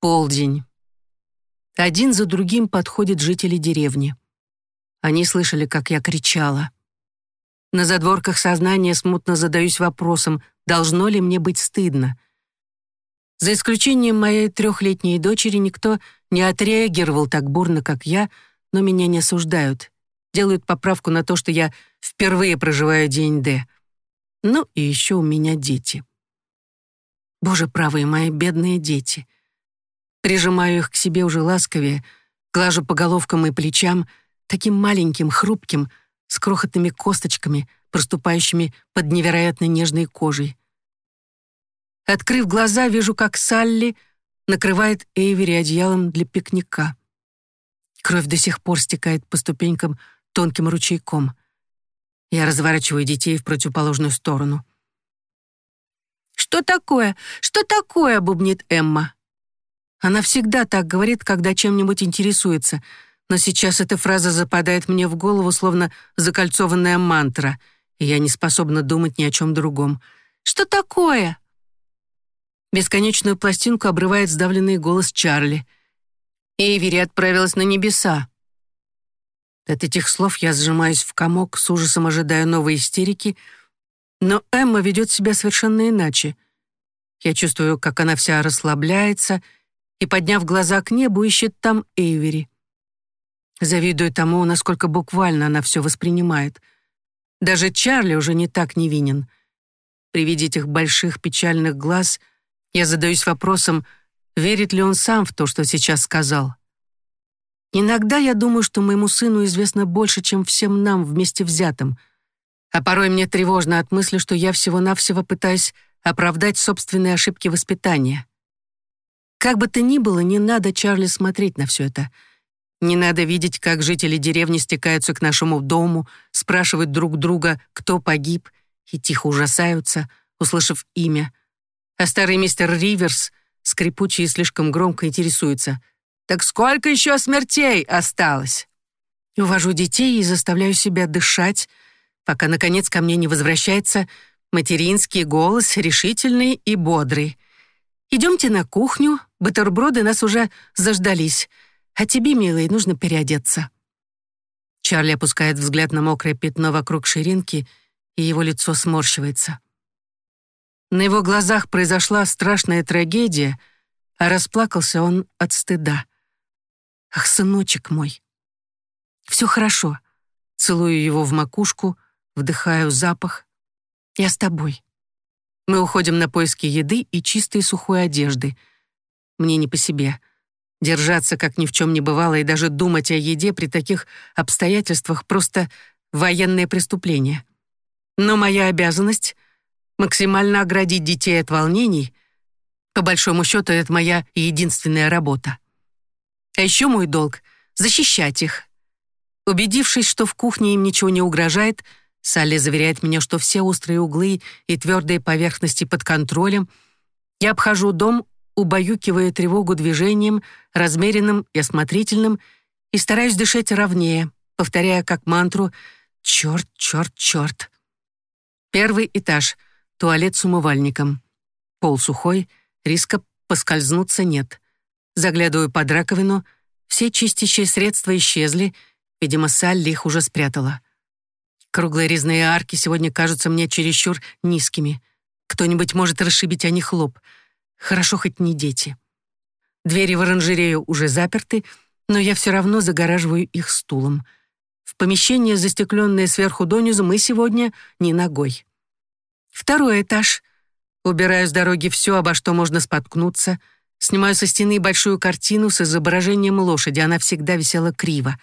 Полдень. Один за другим подходят жители деревни. Они слышали, как я кричала. На задворках сознания смутно задаюсь вопросом, должно ли мне быть стыдно. За исключением моей трехлетней дочери никто не отреагировал так бурно, как я, но меня не осуждают. Делают поправку на то, что я впервые проживаю день Д. Ну и еще у меня дети. Боже правый, мои бедные дети — Прижимаю их к себе уже ласковее, глажу по головкам и плечам, таким маленьким, хрупким, с крохотными косточками, проступающими под невероятно нежной кожей. Открыв глаза, вижу, как Салли накрывает Эйвери одеялом для пикника. Кровь до сих пор стекает по ступенькам тонким ручейком. Я разворачиваю детей в противоположную сторону. «Что такое? Что такое?» — бубнит Эмма. Она всегда так говорит, когда чем-нибудь интересуется, но сейчас эта фраза западает мне в голову, словно закольцованная мантра, и я не способна думать ни о чем другом. «Что такое?» Бесконечную пластинку обрывает сдавленный голос Чарли. Эйвери отправилась на небеса. От этих слов я сжимаюсь в комок, с ужасом ожидая новой истерики, но Эмма ведет себя совершенно иначе. Я чувствую, как она вся расслабляется — и, подняв глаза к небу, ищет там Эйвери. Завидую тому, насколько буквально она все воспринимает. Даже Чарли уже не так невинен. При виде этих больших печальных глаз я задаюсь вопросом, верит ли он сам в то, что сейчас сказал. Иногда я думаю, что моему сыну известно больше, чем всем нам вместе взятым, а порой мне тревожно от мысли, что я всего-навсего пытаюсь оправдать собственные ошибки воспитания. Как бы то ни было, не надо, Чарли, смотреть на все это. Не надо видеть, как жители деревни стекаются к нашему дому, спрашивают друг друга, кто погиб, и тихо ужасаются, услышав имя. А старый мистер Риверс, скрипучий и слишком громко интересуется. «Так сколько еще смертей осталось?» Увожу детей и заставляю себя дышать, пока, наконец, ко мне не возвращается материнский голос, решительный и бодрый. «Идемте на кухню, бутерброды нас уже заждались. А тебе, милый, нужно переодеться». Чарли опускает взгляд на мокрое пятно вокруг ширинки, и его лицо сморщивается. На его глазах произошла страшная трагедия, а расплакался он от стыда. «Ах, сыночек мой!» «Все хорошо». Целую его в макушку, вдыхаю запах. «Я с тобой». Мы уходим на поиски еды и чистой сухой одежды. Мне не по себе. Держаться, как ни в чем не бывало, и даже думать о еде при таких обстоятельствах просто военное преступление. Но моя обязанность — максимально оградить детей от волнений. По большому счету, это моя единственная работа. А еще мой долг — защищать их. Убедившись, что в кухне им ничего не угрожает, Салли заверяет меня, что все острые углы и твердые поверхности под контролем. Я обхожу дом, убаюкивая тревогу движением, размеренным и осмотрительным, и стараюсь дышать ровнее, повторяя как мантру «Черт, черт, черт». Первый этаж. Туалет с умывальником. Пол сухой, риска поскользнуться нет. Заглядываю под раковину. Все чистящие средства исчезли. Видимо, Салли их уже спрятала. Круглые резные арки сегодня кажутся мне чересчур низкими. Кто-нибудь может расшибить о них лоб. Хорошо хоть не дети. Двери в оранжерею уже заперты, но я все равно загораживаю их стулом. В помещение, застекленное сверху донизу, мы сегодня не ногой. Второй этаж. Убираю с дороги все, обо что можно споткнуться. Снимаю со стены большую картину с изображением лошади. Она всегда висела криво.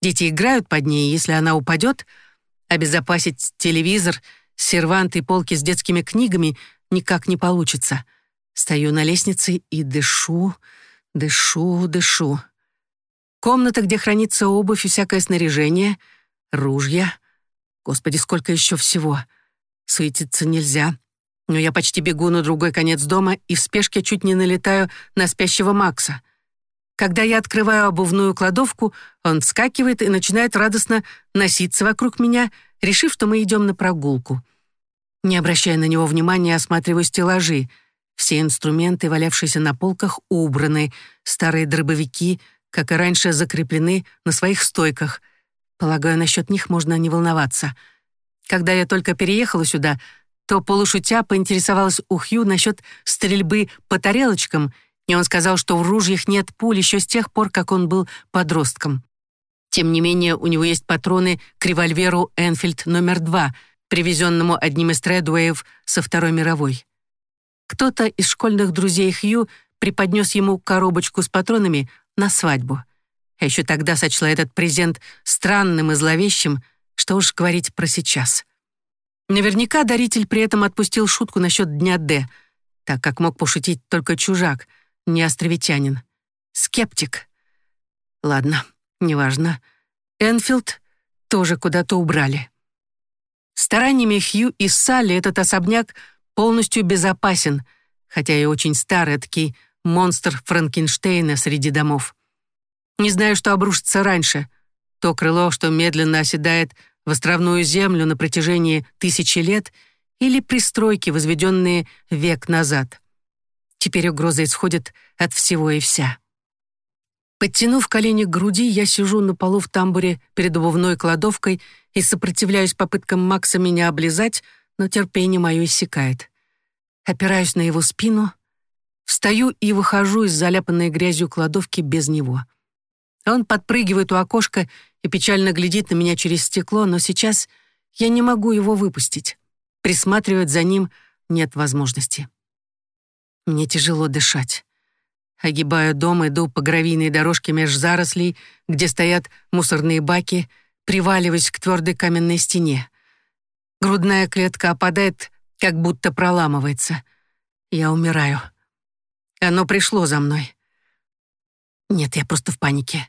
Дети играют под ней, если она упадет — Обезопасить телевизор, сервант и полки с детскими книгами никак не получится. Стою на лестнице и дышу, дышу, дышу. Комната, где хранится обувь и всякое снаряжение, ружья. Господи, сколько еще всего. Суетиться нельзя. Но я почти бегу на другой конец дома и в спешке чуть не налетаю на спящего Макса. Когда я открываю обувную кладовку, он вскакивает и начинает радостно носиться вокруг меня, решив, что мы идем на прогулку. Не обращая на него внимания, осматриваю стеллажи. Все инструменты, валявшиеся на полках, убраны, старые дробовики, как и раньше, закреплены на своих стойках. Полагаю, насчет них можно не волноваться. Когда я только переехала сюда, то полушутя поинтересовалась у Хью насчет стрельбы по тарелочкам, и он сказал, что в ружьях нет пуль еще с тех пор, как он был подростком. Тем не менее, у него есть патроны к револьверу «Энфилд номер два», привезенному одним из Тредуэев со Второй мировой. Кто-то из школьных друзей Хью преподнес ему коробочку с патронами на свадьбу. А еще тогда сочла этот презент странным и зловещим, что уж говорить про сейчас. Наверняка даритель при этом отпустил шутку насчет Дня Д, так как мог пошутить только чужак, не островитянин. Скептик. Ладно, неважно. Энфилд тоже куда-то убрали. Стараниями Хью и Салли этот особняк полностью безопасен, хотя и очень старый, таки монстр Франкенштейна среди домов. Не знаю, что обрушится раньше. То крыло, что медленно оседает в островную землю на протяжении тысячи лет, или пристройки, возведенные век назад. Теперь угроза исходит от всего и вся. Подтянув колени к груди, я сижу на полу в тамбуре перед обувной кладовкой и сопротивляюсь попыткам Макса меня облизать, но терпение мое иссякает. Опираюсь на его спину, встаю и выхожу из заляпанной грязью кладовки без него. Он подпрыгивает у окошка и печально глядит на меня через стекло, но сейчас я не могу его выпустить. Присматривать за ним нет возможности. Мне тяжело дышать. Огибаю дом, иду по гравийной дорожке меж зарослей, где стоят мусорные баки, приваливаясь к твердой каменной стене. Грудная клетка опадает, как будто проламывается. Я умираю. Оно пришло за мной. Нет, я просто в панике.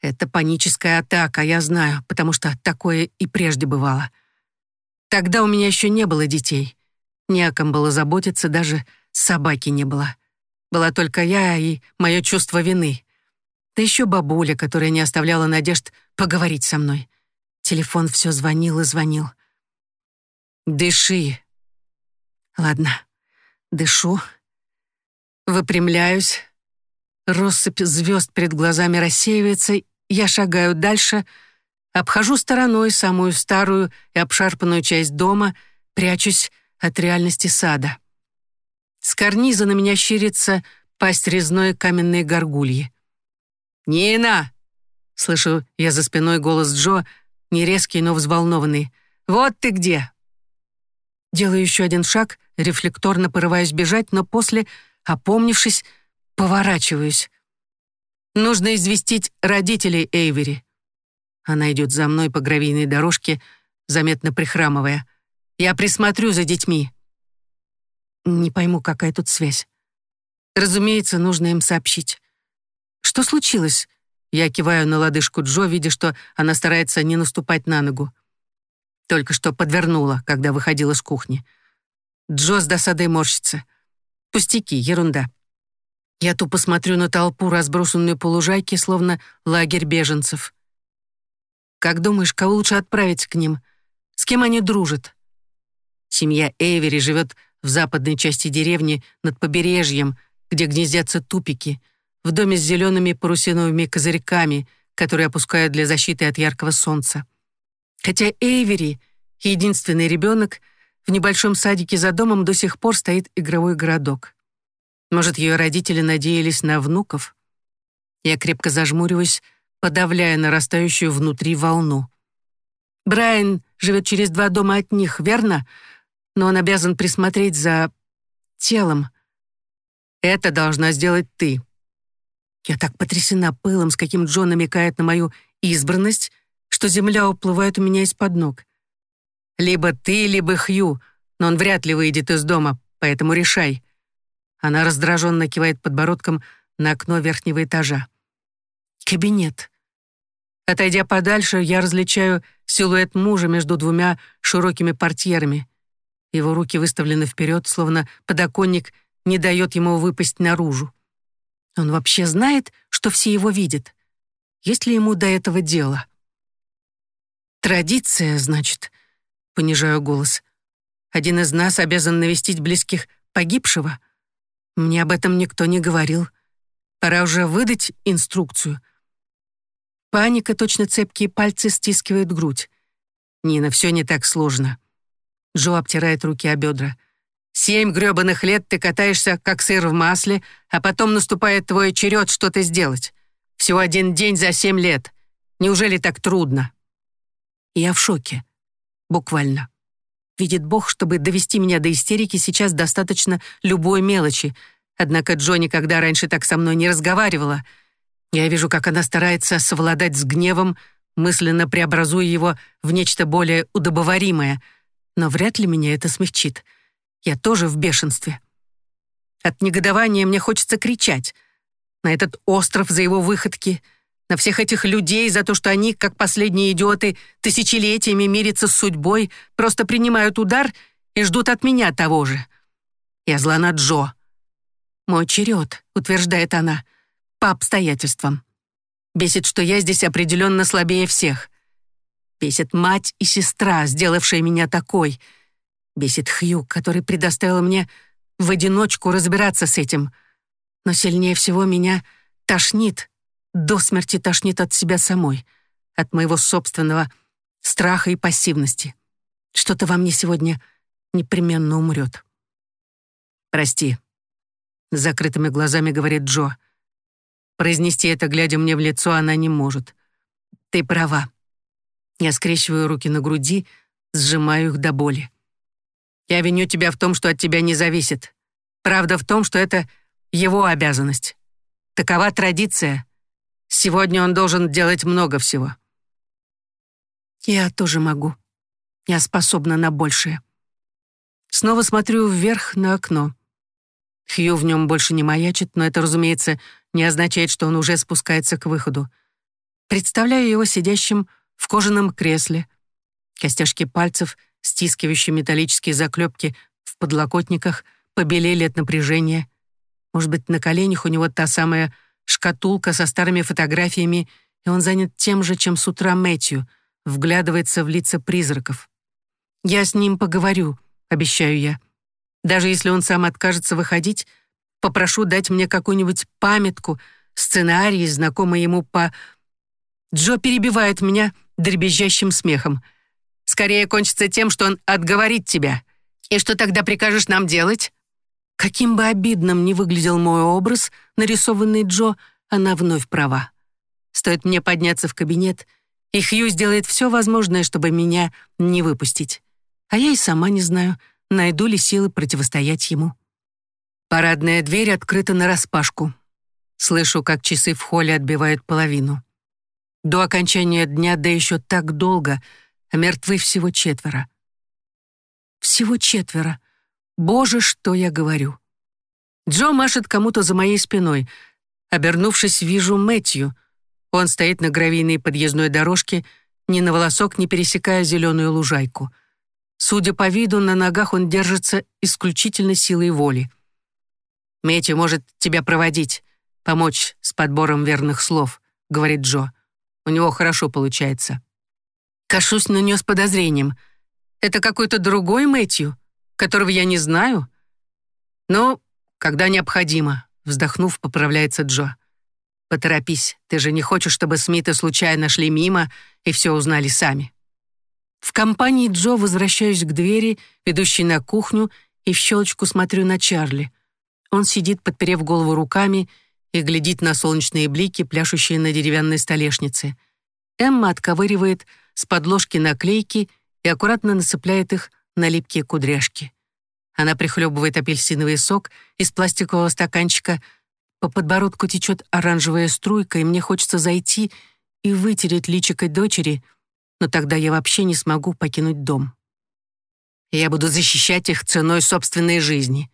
Это паническая атака, я знаю, потому что такое и прежде бывало. Тогда у меня еще не было детей. Не о ком было заботиться, даже собаки не было. Была только я и мое чувство вины. Да еще бабуля, которая не оставляла надежд поговорить со мной. Телефон все звонил и звонил. «Дыши». Ладно, дышу. Выпрямляюсь. Россыпь звезд перед глазами рассеивается. Я шагаю дальше, обхожу стороной самую старую и обшарпанную часть дома, прячусь от реальности сада. С карниза на меня щирится пасть резной каменной горгульи. «Нина!» — слышу я за спиной голос Джо, не резкий, но взволнованный. «Вот ты где!» Делаю еще один шаг, рефлекторно порываюсь бежать, но после, опомнившись, поворачиваюсь. Нужно известить родителей Эйвери. Она идет за мной по гравийной дорожке, заметно прихрамывая. Я присмотрю за детьми. Не пойму, какая тут связь. Разумеется, нужно им сообщить. Что случилось? Я киваю на лодыжку Джо, видя, что она старается не наступать на ногу. Только что подвернула, когда выходила с кухни. Джо с досадой морщится. Пустяки, ерунда. Я тупо смотрю на толпу, разбросанную по лужайке, словно лагерь беженцев. Как думаешь, кого лучше отправить к ним? С кем они дружат? Семья Эвери живет в западной части деревни над побережьем, где гнездятся тупики, в доме с зелеными парусиновыми козырьками, которые опускают для защиты от яркого солнца. Хотя Эйвери — единственный ребенок, в небольшом садике за домом до сих пор стоит игровой городок. Может, ее родители надеялись на внуков? Я крепко зажмуриваюсь, подавляя нарастающую внутри волну. Брайан живет через два дома от них, верно? но он обязан присмотреть за телом. Это должна сделать ты. Я так потрясена пылом, с каким Джон намекает на мою избранность, что земля уплывает у меня из-под ног. Либо ты, либо Хью, но он вряд ли выйдет из дома, поэтому решай. Она раздраженно кивает подбородком на окно верхнего этажа. Кабинет. Отойдя подальше, я различаю силуэт мужа между двумя широкими портьерами. Его руки выставлены вперед, словно подоконник не дает ему выпасть наружу. Он вообще знает, что все его видят? Есть ли ему до этого дело? Традиция, значит, понижаю голос. Один из нас обязан навестить близких погибшего. Мне об этом никто не говорил. Пора уже выдать инструкцию. Паника, точно цепкие пальцы стискивают грудь. Нина, все не так сложно. Джо обтирает руки о бедра. Семь грёбаных лет ты катаешься, как сыр в масле, а потом наступает твой черед что-то сделать. Всего один день за семь лет. Неужели так трудно? Я в шоке. Буквально. Видит Бог, чтобы довести меня до истерики, сейчас достаточно любой мелочи. Однако Джо никогда раньше так со мной не разговаривала. Я вижу, как она старается совладать с гневом, мысленно преобразуя его в нечто более удобоваримое. Но вряд ли меня это смягчит. Я тоже в бешенстве. От негодования мне хочется кричать. На этот остров за его выходки — на всех этих людей за то, что они, как последние идиоты, тысячелетиями мирятся с судьбой, просто принимают удар и ждут от меня того же. Я зла на Джо. Мой черед, утверждает она, по обстоятельствам. Бесит, что я здесь определенно слабее всех. Бесит мать и сестра, сделавшие меня такой. Бесит Хью, который предоставил мне в одиночку разбираться с этим. Но сильнее всего меня тошнит до смерти тошнит от себя самой, от моего собственного страха и пассивности. Что-то во мне сегодня непременно умрет. «Прости», — закрытыми глазами говорит Джо. Произнести это, глядя мне в лицо, она не может. «Ты права». Я скрещиваю руки на груди, сжимаю их до боли. «Я виню тебя в том, что от тебя не зависит. Правда в том, что это его обязанность. Такова традиция, Сегодня он должен делать много всего. Я тоже могу. Я способна на большее. Снова смотрю вверх на окно. Хью в нем больше не маячит, но это, разумеется, не означает, что он уже спускается к выходу. Представляю его сидящим в кожаном кресле. Костяшки пальцев, стискивающие металлические заклепки в подлокотниках, побелели от напряжения. Может быть, на коленях у него та самая шкатулка со старыми фотографиями, и он занят тем же, чем с утра Мэтью, вглядывается в лица призраков. «Я с ним поговорю», — обещаю я. «Даже если он сам откажется выходить, попрошу дать мне какую-нибудь памятку, сценарий, знакомый ему по...» Джо перебивает меня дребезжащим смехом. «Скорее кончится тем, что он отговорит тебя. И что тогда прикажешь нам делать?» Каким бы обидным ни выглядел мой образ, нарисованный Джо, она вновь права. Стоит мне подняться в кабинет, и Хью сделает все возможное, чтобы меня не выпустить. А я и сама не знаю, найду ли силы противостоять ему. Парадная дверь открыта нараспашку. Слышу, как часы в холле отбивают половину. До окончания дня, да еще так долго, а мертвы всего четверо. Всего четверо. Боже, что я говорю. Джо машет кому-то за моей спиной. Обернувшись, вижу Мэтью. Он стоит на гравийной подъездной дорожке, ни на волосок не пересекая зеленую лужайку. Судя по виду, на ногах он держится исключительно силой воли. «Мэтью может тебя проводить, помочь с подбором верных слов», — говорит Джо. «У него хорошо получается». Кашусь на нее с подозрением. «Это какой-то другой Мэтью?» Которого я не знаю? Ну, когда необходимо, вздохнув, поправляется Джо. Поторопись, ты же не хочешь, чтобы Смиты случайно шли мимо и все узнали сами. В компании Джо возвращаюсь к двери, ведущей на кухню, и в щелочку смотрю на Чарли. Он сидит, подперев голову руками, и глядит на солнечные блики, пляшущие на деревянной столешнице. Эмма отковыривает с подложки наклейки и аккуратно насыпляет их на липкие кудряшки. Она прихлебывает апельсиновый сок из пластикового стаканчика. По подбородку течет оранжевая струйка, и мне хочется зайти и вытереть личико дочери, но тогда я вообще не смогу покинуть дом. Я буду защищать их ценой собственной жизни.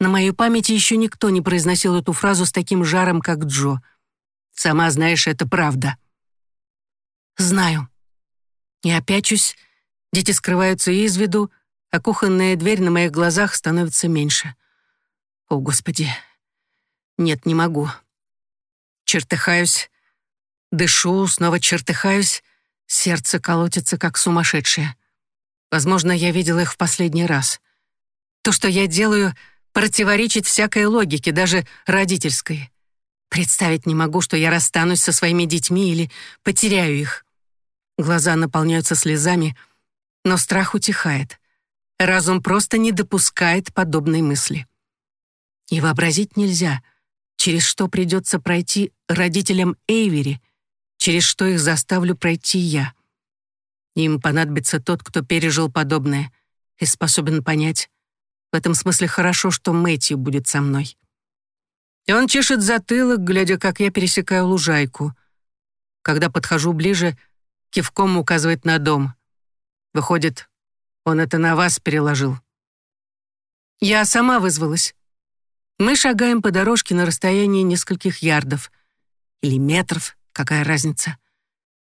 На моей памяти еще никто не произносил эту фразу с таким жаром, как Джо. Сама знаешь, это правда. Знаю. Я опячусь, Дети скрываются из виду, а кухонная дверь на моих глазах становится меньше. О, Господи. Нет, не могу. Чертыхаюсь, дышу, снова чертыхаюсь, сердце колотится, как сумасшедшее. Возможно, я видела их в последний раз. То, что я делаю, противоречит всякой логике, даже родительской. Представить не могу, что я расстанусь со своими детьми или потеряю их. Глаза наполняются слезами, но страх утихает. Разум просто не допускает подобной мысли. И вообразить нельзя, через что придется пройти родителям Эйвери, через что их заставлю пройти я. Им понадобится тот, кто пережил подобное и способен понять. В этом смысле хорошо, что Мэтью будет со мной. И он чешет затылок, глядя, как я пересекаю лужайку. Когда подхожу ближе, кивком указывает на дом. Выходит, он это на вас переложил. Я сама вызвалась. Мы шагаем по дорожке на расстоянии нескольких ярдов. Или метров, какая разница.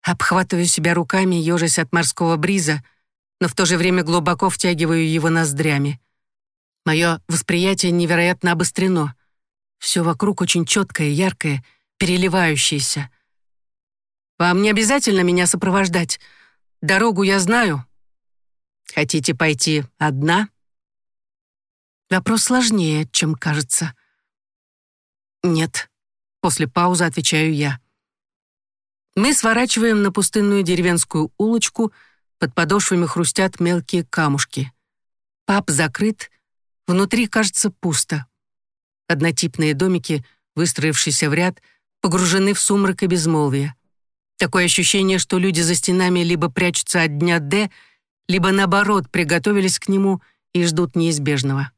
Обхватываю себя руками, ежась от морского бриза, но в то же время глубоко втягиваю его ноздрями. Мое восприятие невероятно обострено — все вокруг очень четкое, яркое, переливающееся. «Вам не обязательно меня сопровождать. Дорогу я знаю. Хотите пойти одна?» Вопрос сложнее, чем кажется. «Нет», — после паузы отвечаю я. Мы сворачиваем на пустынную деревенскую улочку, под подошвами хрустят мелкие камушки. Пап закрыт, внутри кажется пусто. Однотипные домики, выстроившиеся в ряд, погружены в сумрак и безмолвие. Такое ощущение, что люди за стенами либо прячутся от дня Д, либо, наоборот, приготовились к нему и ждут неизбежного.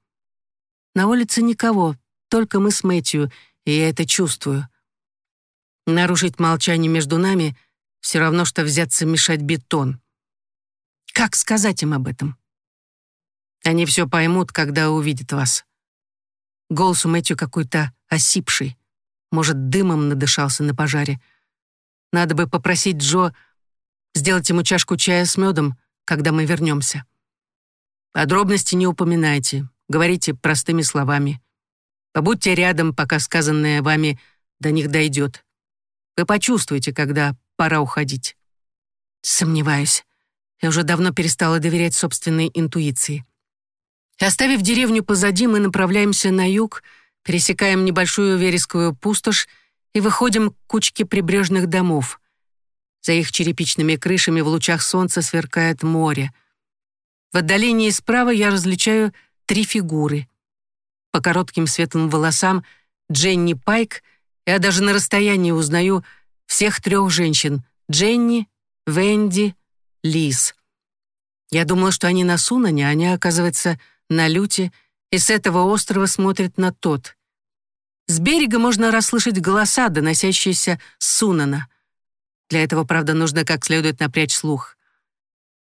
На улице никого, только мы с Мэтью, и я это чувствую. Нарушить молчание между нами — все равно, что взяться мешать бетон. Как сказать им об этом? Они все поймут, когда увидят вас. Голос у Мэтью какой-то осипший. Может, дымом надышался на пожаре. Надо бы попросить Джо сделать ему чашку чая с медом, когда мы вернемся. Подробности не упоминайте, говорите простыми словами. Побудьте рядом, пока сказанное вами до них дойдет. Вы почувствуете, когда пора уходить. Сомневаюсь. Я уже давно перестала доверять собственной интуиции. Оставив деревню позади, мы направляемся на юг, пересекаем небольшую вересковую пустошь и выходим к кучке прибрежных домов. За их черепичными крышами в лучах солнца сверкает море. В отдалении справа я различаю три фигуры. По коротким светлым волосам Дженни Пайк, я даже на расстоянии узнаю всех трех женщин — Дженни, Венди, Лиз. Я думала, что они на Сунане, а они, оказывается, на люте и с этого острова смотрит на тот. С берега можно расслышать голоса, доносящиеся с Сунана. Для этого, правда, нужно как следует напрячь слух.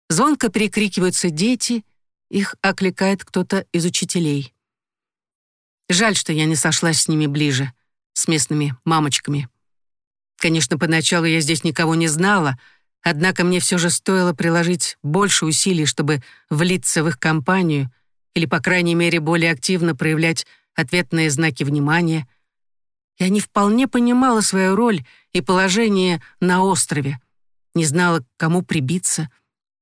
Звонко перекрикиваются дети, их окликает кто-то из учителей. Жаль, что я не сошлась с ними ближе, с местными мамочками. Конечно, поначалу я здесь никого не знала, однако мне все же стоило приложить больше усилий, чтобы влиться в их компанию — или, по крайней мере, более активно проявлять ответные знаки внимания. Я не вполне понимала свою роль и положение на острове, не знала, к кому прибиться,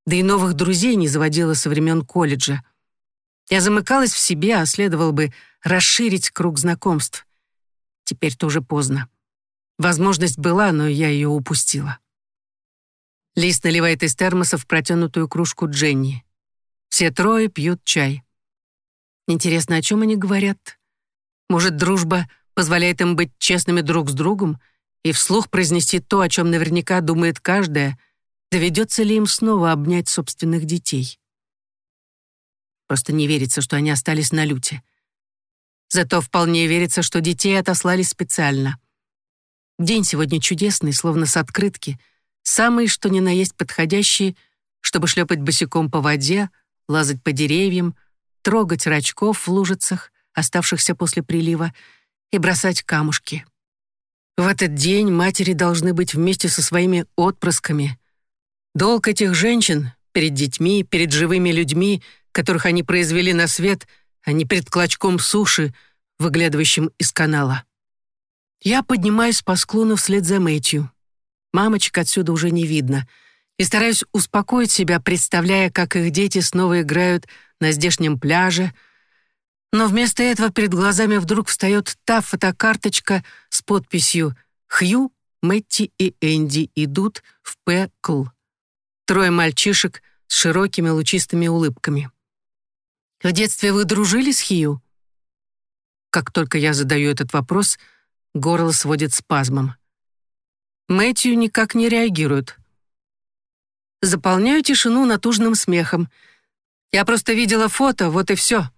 да и новых друзей не заводила со времен колледжа. Я замыкалась в себе, а следовало бы расширить круг знакомств. Теперь-то уже поздно. Возможность была, но я ее упустила. Лист наливает из термоса в протянутую кружку Дженни. Все трое пьют чай. Интересно, о чем они говорят? Может, дружба позволяет им быть честными друг с другом и вслух произнести то, о чем наверняка думает каждая, доведется ли им снова обнять собственных детей? Просто не верится, что они остались на люте. Зато вполне верится, что детей отослали специально. День сегодня чудесный, словно с открытки, самый, что ни на есть подходящий, чтобы шлепать босиком по воде, лазать по деревьям, трогать рачков в лужицах, оставшихся после прилива, и бросать камушки. В этот день матери должны быть вместе со своими отпрысками. Долг этих женщин перед детьми, перед живыми людьми, которых они произвели на свет, а не перед клочком суши, выглядывающим из канала. Я поднимаюсь по склону вслед за Мэтью. Мамочек отсюда уже не видно — и стараюсь успокоить себя, представляя, как их дети снова играют на здешнем пляже. Но вместо этого перед глазами вдруг встает та фотокарточка с подписью «Хью, Мэтти и Энди идут в П.Кл». Трое мальчишек с широкими лучистыми улыбками. «В детстве вы дружили с Хью?» Как только я задаю этот вопрос, горло сводит спазмом. Мэтью никак не реагирует. Заполняю тишину натужным смехом. Я просто видела фото, вот и все.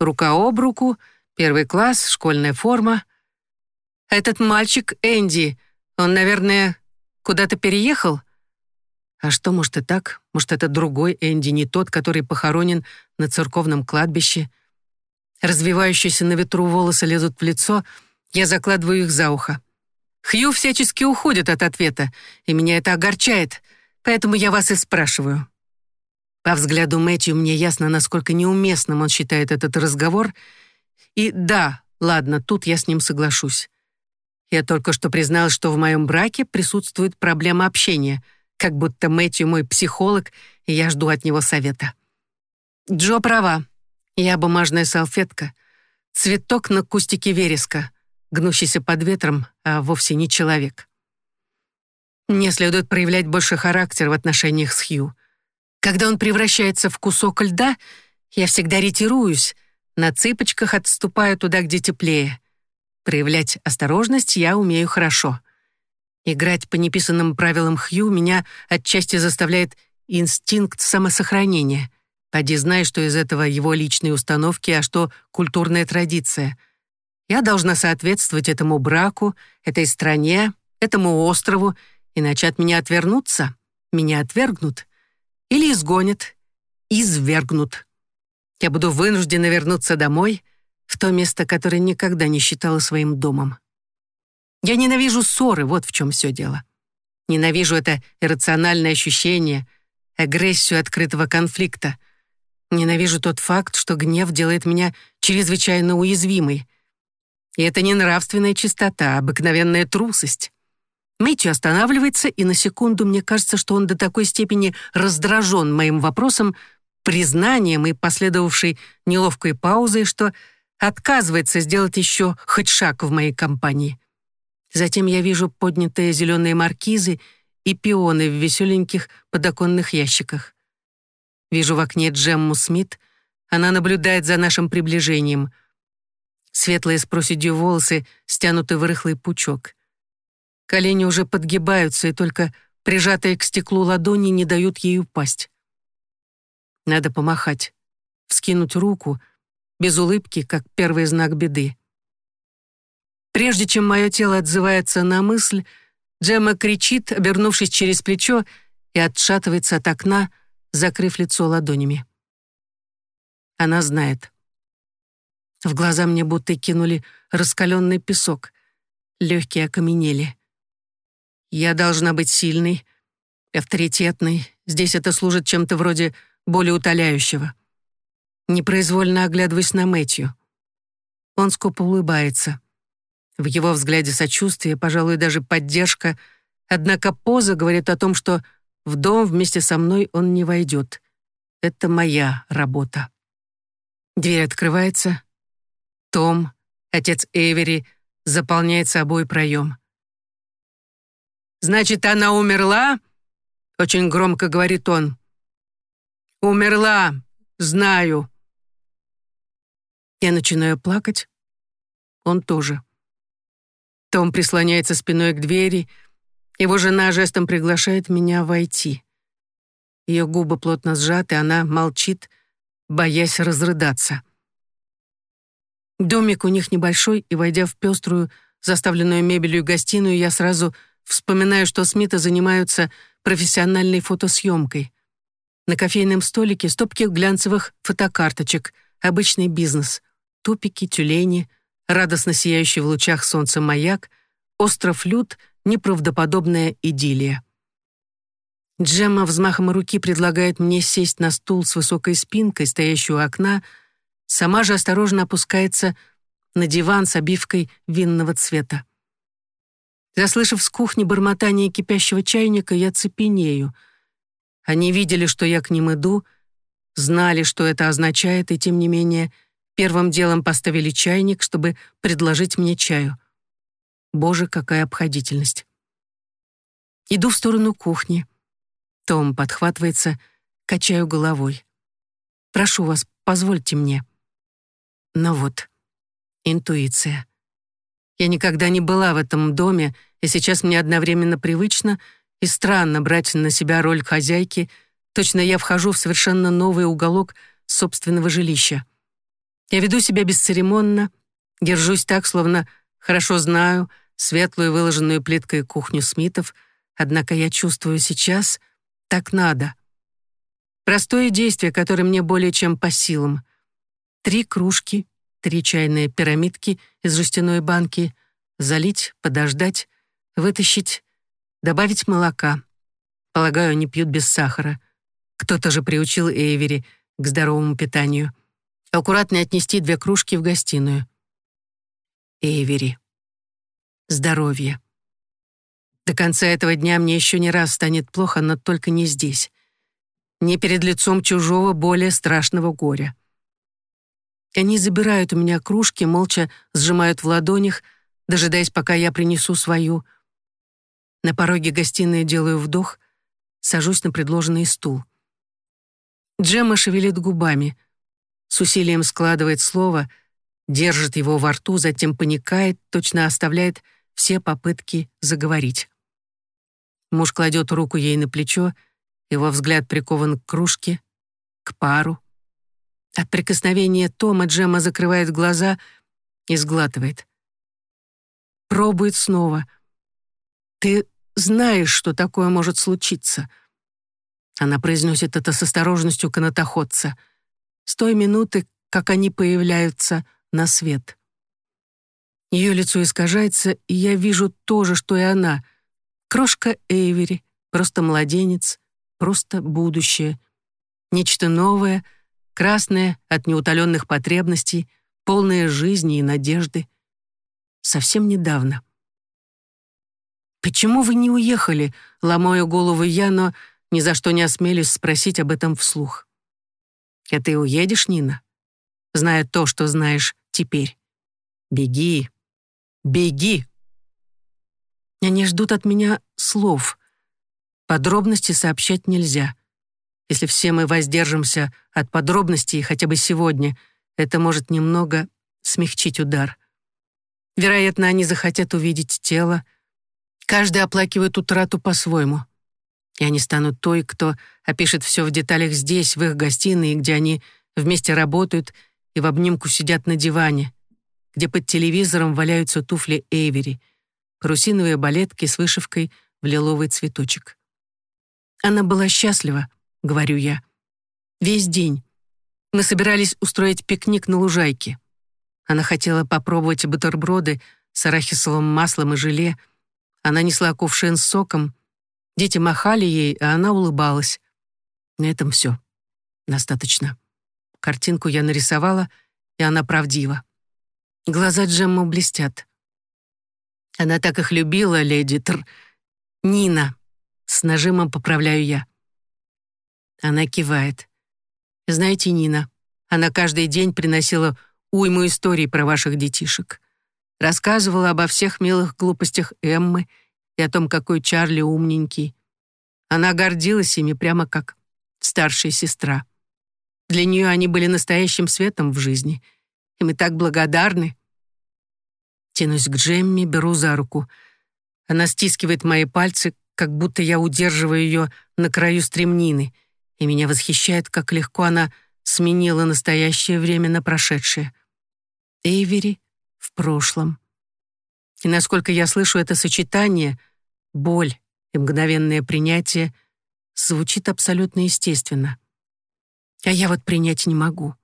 Рука об руку, первый класс, школьная форма. Этот мальчик Энди, он, наверное, куда-то переехал? А что, может, и так? Может, это другой Энди, не тот, который похоронен на церковном кладбище? Развивающиеся на ветру волосы лезут в лицо, я закладываю их за ухо. Хью всячески уходит от ответа, и меня это огорчает, поэтому я вас и спрашиваю. По взгляду Мэтью мне ясно, насколько неуместным он считает этот разговор, и да, ладно, тут я с ним соглашусь. Я только что признал, что в моем браке присутствует проблема общения, как будто Мэтью мой психолог, и я жду от него совета. Джо права. Я бумажная салфетка, цветок на кустике вереска, гнущийся под ветром, а вовсе не человек. Мне следует проявлять больше характер в отношениях с Хью. Когда он превращается в кусок льда, я всегда ретируюсь, на цыпочках отступаю туда, где теплее. Проявлять осторожность я умею хорошо. Играть по неписанным правилам Хью меня отчасти заставляет инстинкт самосохранения — Поди знай, что из этого его личные установки, а что культурная традиция. Я должна соответствовать этому браку, этой стране, этому острову, иначе от меня отвернутся, меня отвергнут или изгонят, извергнут. Я буду вынуждена вернуться домой, в то место, которое никогда не считала своим домом. Я ненавижу ссоры, вот в чем все дело. Ненавижу это иррациональное ощущение, агрессию открытого конфликта — Ненавижу тот факт, что гнев делает меня чрезвычайно уязвимой. И это не нравственная чистота, а обыкновенная трусость. Мэтью останавливается, и на секунду мне кажется, что он до такой степени раздражен моим вопросом, признанием и последовавшей неловкой паузой, что отказывается сделать еще хоть шаг в моей компании. Затем я вижу поднятые зеленые маркизы и пионы в веселеньких подоконных ящиках. Вижу в окне Джемму Смит. Она наблюдает за нашим приближением. Светлые с проседью волосы стянуты в рыхлый пучок. Колени уже подгибаются, и только прижатые к стеклу ладони не дают ей упасть. Надо помахать, вскинуть руку, без улыбки, как первый знак беды. Прежде чем мое тело отзывается на мысль, Джемма кричит, обернувшись через плечо, и отшатывается от окна, закрыв лицо ладонями. Она знает. В глаза мне будто кинули раскаленный песок. Легкие окаменели. Я должна быть сильной, авторитетной. Здесь это служит чем-то вроде более утоляющего. Непроизвольно оглядываясь на Мэтью. Он скупо улыбается. В его взгляде сочувствие, пожалуй, даже поддержка, однако поза говорит о том, что в дом вместе со мной он не войдет. Это моя работа. Дверь открывается. Том, отец Эвери, заполняет собой проем. «Значит, она умерла?» — очень громко говорит он. «Умерла, знаю». Я начинаю плакать. Он тоже. Том прислоняется спиной к двери, его жена жестом приглашает меня войти. Ее губы плотно сжаты, она молчит, боясь разрыдаться. Домик у них небольшой, и, войдя в пеструю, заставленную мебелью гостиную, я сразу вспоминаю, что Смиты занимаются профессиональной фотосъемкой. На кофейном столике стопки глянцевых фотокарточек, обычный бизнес, тупики, тюлени, радостно сияющий в лучах солнца маяк, остров Люд — неправдоподобная идиллия. Джемма взмахом руки предлагает мне сесть на стул с высокой спинкой, стоящую у окна, сама же осторожно опускается на диван с обивкой винного цвета. Заслышав с кухни бормотание кипящего чайника, я цепенею. Они видели, что я к ним иду, знали, что это означает, и тем не менее Первым делом поставили чайник, чтобы предложить мне чаю. Боже, какая обходительность. Иду в сторону кухни. Том подхватывается, качаю головой. «Прошу вас, позвольте мне». Ну вот, интуиция. Я никогда не была в этом доме, и сейчас мне одновременно привычно и странно брать на себя роль хозяйки, точно я вхожу в совершенно новый уголок собственного жилища. Я веду себя бесцеремонно, держусь так, словно хорошо знаю светлую выложенную плиткой кухню Смитов, однако я чувствую сейчас, так надо. Простое действие, которое мне более чем по силам. Три кружки, три чайные пирамидки из жестяной банки, залить, подождать, вытащить, добавить молока. Полагаю, они пьют без сахара. Кто-то же приучил Эйвери к здоровому питанию. Аккуратно отнести две кружки в гостиную. Эйвери. Здоровье. До конца этого дня мне еще не раз станет плохо, но только не здесь. Не перед лицом чужого, более страшного горя. Они забирают у меня кружки, молча сжимают в ладонях, дожидаясь, пока я принесу свою. На пороге гостиной делаю вдох, сажусь на предложенный стул. Джемма шевелит губами, с усилием складывает слово, держит его во рту, затем паникает, точно оставляет все попытки заговорить. Муж кладет руку ей на плечо, его взгляд прикован к кружке, к пару. От прикосновения Тома Джема закрывает глаза и сглатывает. Пробует снова. «Ты знаешь, что такое может случиться». Она произносит это с осторожностью канатоходца. С той минуты, как они появляются на свет. Ее лицо искажается, и я вижу то же, что и она. Крошка Эйвери, просто младенец, просто будущее. Нечто новое, красное от неутоленных потребностей, полное жизни и надежды. Совсем недавно. «Почему вы не уехали?» — ломаю голову я, но ни за что не осмелюсь спросить об этом вслух. «А ты уедешь, Нина?» Зная то, что знаешь теперь. Беги, беги. Они ждут от меня слов. Подробности сообщать нельзя. Если все мы воздержимся от подробностей хотя бы сегодня, это может немного смягчить удар. Вероятно, они захотят увидеть тело. Каждый оплакивает утрату по-своему. И они станут той, кто опишет все в деталях здесь, в их гостиной, где они вместе работают и в обнимку сидят на диване, где под телевизором валяются туфли Эйвери, парусиновые балетки с вышивкой в лиловый цветочек. Она была счастлива, говорю я. Весь день. Мы собирались устроить пикник на лужайке. Она хотела попробовать бутерброды с арахисовым маслом и желе. Она несла кувшин с соком. Дети махали ей, а она улыбалась. На этом все. Достаточно. Картинку я нарисовала, и она правдива. Глаза Джеммы блестят. Она так их любила, леди Тр... Нина. С нажимом поправляю я. Она кивает. Знаете, Нина, она каждый день приносила уйму историй про ваших детишек. Рассказывала обо всех милых глупостях Эммы и о том, какой Чарли умненький. Она гордилась ими прямо как старшая сестра. Для нее они были настоящим светом в жизни. И мы так благодарны. Тянусь к Джемми, беру за руку. Она стискивает мои пальцы, как будто я удерживаю ее на краю стремнины, и меня восхищает, как легко она сменила настоящее время на прошедшее. Эйвери в прошлом. И насколько я слышу это сочетание, боль и мгновенное принятие, звучит абсолютно естественно. А я вот принять не могу.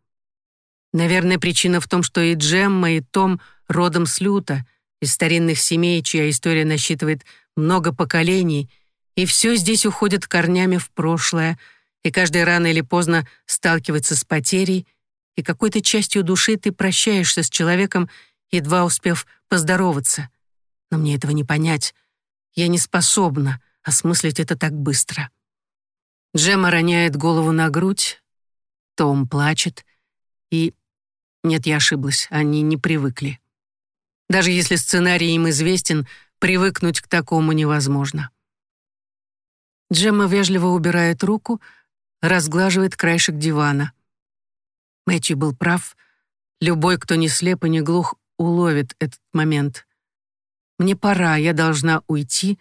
Наверное, причина в том, что и Джемма, и Том родом с люта, из старинных семей, чья история насчитывает много поколений, и все здесь уходит корнями в прошлое, и каждый рано или поздно сталкивается с потерей, и какой-то частью души ты прощаешься с человеком, едва успев поздороваться. Но мне этого не понять. Я не способна осмыслить это так быстро. Джема роняет голову на грудь, том плачет, и Нет, я ошиблась, они не привыкли. Даже если сценарий им известен, привыкнуть к такому невозможно. Джемма вежливо убирает руку, разглаживает краешек дивана. Мэтью был прав. Любой, кто не слеп и не глух, уловит этот момент. Мне пора, я должна уйти,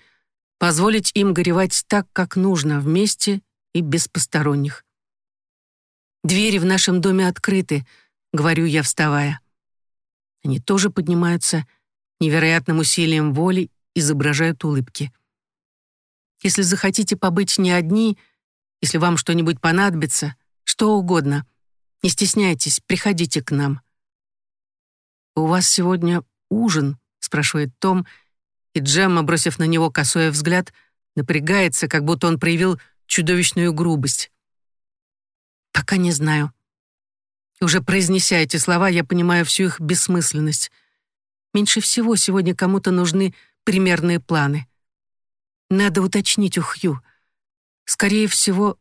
позволить им горевать так, как нужно, вместе и без посторонних. «Двери в нашем доме открыты», — говорю я, вставая. Они тоже поднимаются, невероятным усилием воли изображают улыбки. Если захотите побыть не одни, если вам что-нибудь понадобится, что угодно, не стесняйтесь, приходите к нам. «У вас сегодня ужин?» — спрашивает Том, и Джемма, бросив на него косой взгляд, напрягается, как будто он проявил чудовищную грубость. «Пока не знаю». Уже произнеся эти слова, я понимаю всю их бессмысленность. Меньше всего сегодня кому-то нужны примерные планы. Надо уточнить у Хью. Скорее всего,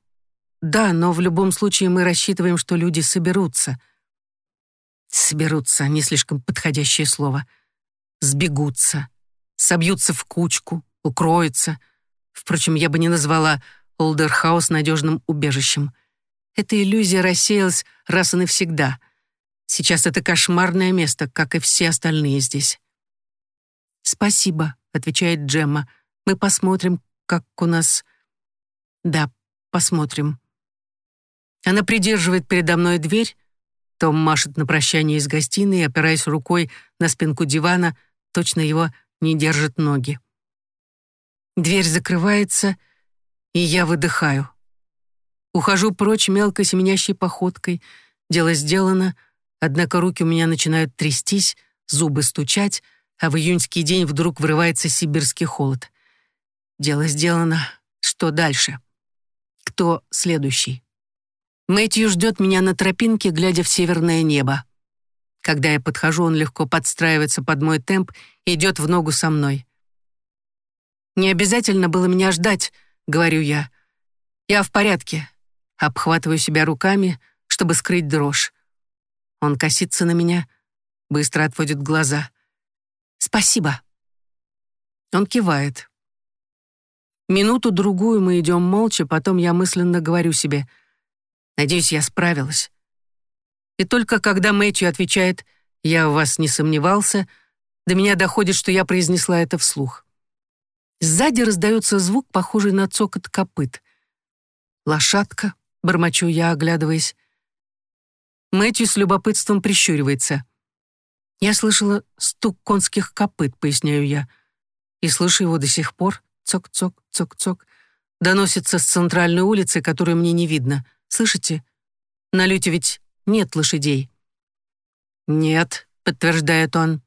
да, но в любом случае мы рассчитываем, что люди соберутся. Соберутся — не слишком подходящее слово. Сбегутся, собьются в кучку, укроются. Впрочем, я бы не назвала Олдерхаус надежным убежищем. Эта иллюзия рассеялась раз и навсегда. Сейчас это кошмарное место, как и все остальные здесь. «Спасибо», — отвечает Джемма. «Мы посмотрим, как у нас...» «Да, посмотрим». Она придерживает передо мной дверь. Том машет на прощание из гостиной, опираясь рукой на спинку дивана, точно его не держат ноги. Дверь закрывается, и я выдыхаю. Ухожу прочь мелко семенящей походкой. Дело сделано, однако руки у меня начинают трястись, зубы стучать, а в июньский день вдруг врывается сибирский холод. Дело сделано. Что дальше? Кто следующий? Мэтью ждет меня на тропинке, глядя в северное небо. Когда я подхожу, он легко подстраивается под мой темп и идет в ногу со мной. «Не обязательно было меня ждать», — говорю я. «Я в порядке». Обхватываю себя руками, чтобы скрыть дрожь. Он косится на меня, быстро отводит глаза. «Спасибо». Он кивает. Минуту-другую мы идем молча, потом я мысленно говорю себе, «Надеюсь, я справилась». И только когда Мэтью отвечает «Я в вас не сомневался», до меня доходит, что я произнесла это вслух. Сзади раздается звук, похожий на цокот копыт. «Лошадка», — бормочу я, оглядываясь. Мэтью с любопытством прищуривается. «Я слышала стук конских копыт», — поясняю я. «И слышу его до сих пор. Цок-цок, цок-цок. Доносится с центральной улицы, которую мне не видно. Слышите? На люте ведь нет лошадей». «Нет», — подтверждает он.